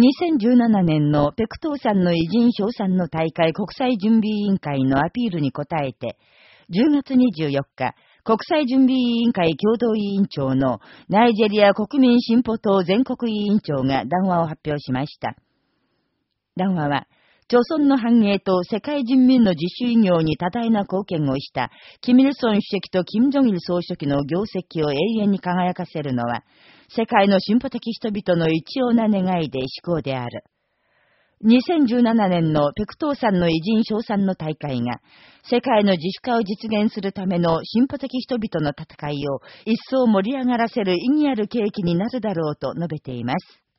2017年のペクトーさんの偉人賞賛の大会国際準備委員会のアピールに応えて、10月24日、国際準備委員会共同委員長のナイジェリア国民進歩党全国委員長が談話を発表しました。談話は、朝鮮の繁栄と世界人民の自主医業に多大な貢献をした、キミルソン主席とキム・ジョギル総書記の業績を永遠に輝かせるのは、世界の進歩的人々の一様な願いで思考である。2017年のペクトーさんの偉人賞賛の大会が、世界の自主化を実現するための進歩的人々の戦いを一層盛り上がらせる意義ある契機になるだろうと述べています。